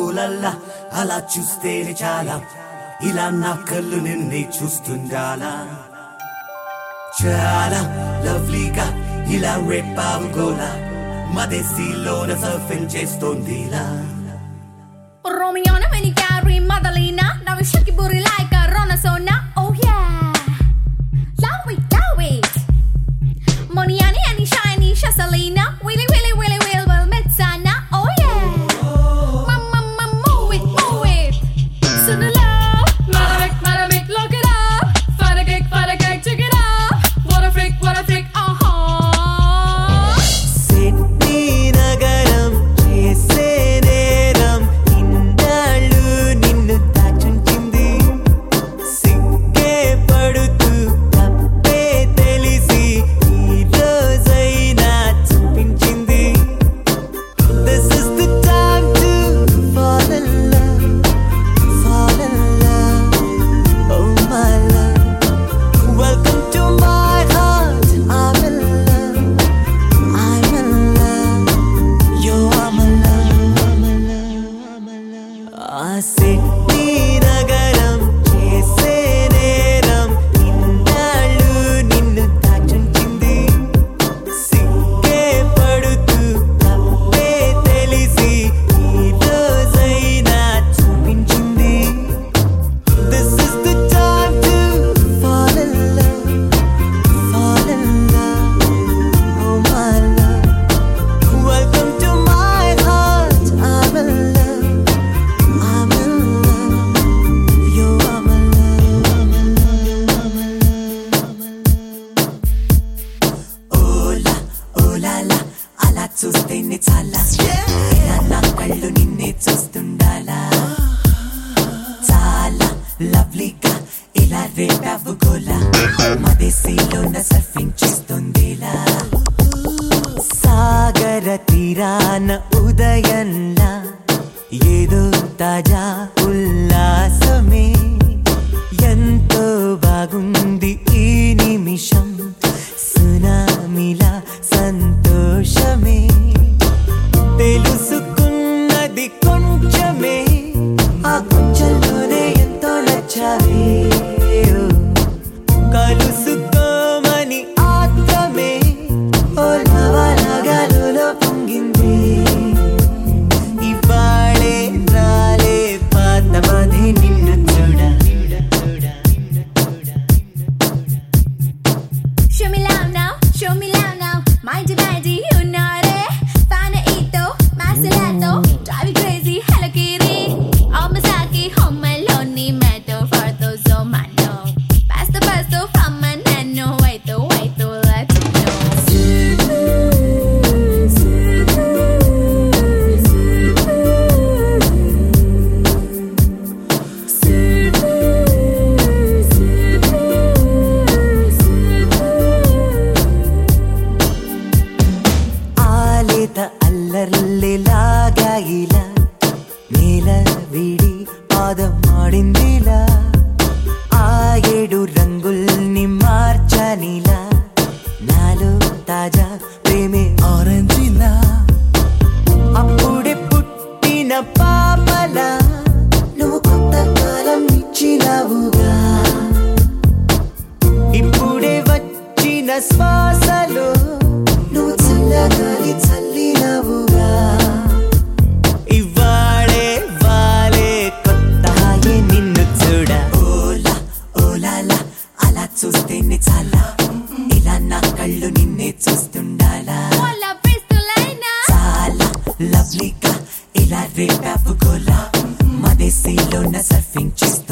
ఓలల్లా అలా చూస్తేనే చాలా. ఇలా నా కళ్ళు నిన్నే చూస్తుండాలా. చాలా లవ్లీగా ఇలా రేపావు గోలా మదేశీలోన సర్ఫింగ్ చేస్తోంది ఇలా Romiona, మదలీనా Madalina, Navishuki Burila చూస్తేనే చాలా నా కళ్ళు నిన్నే చూస్తుండాలా? చాలా లవ్లీగా ఇలా రేపావు గోలా మదేశీలో నా సర్ఫ్ నేల వీడి పాదం ఆడిందిలా ఆ ఏడు రంగుల్ని మార్చనిలా నాలో. తాజా ప్రేమే ఆరెంజిలా అప్పుడే పుట్టిన పాపలా నువ్వు కొత్త కాలం ఇచ్చినావుగా. ఇప్పుడే వచ్చిన స్వా లవ్లీగా ఇలా రేటాపుగోలా మదేశీలోన సర్ఫింగ్ చేస్తా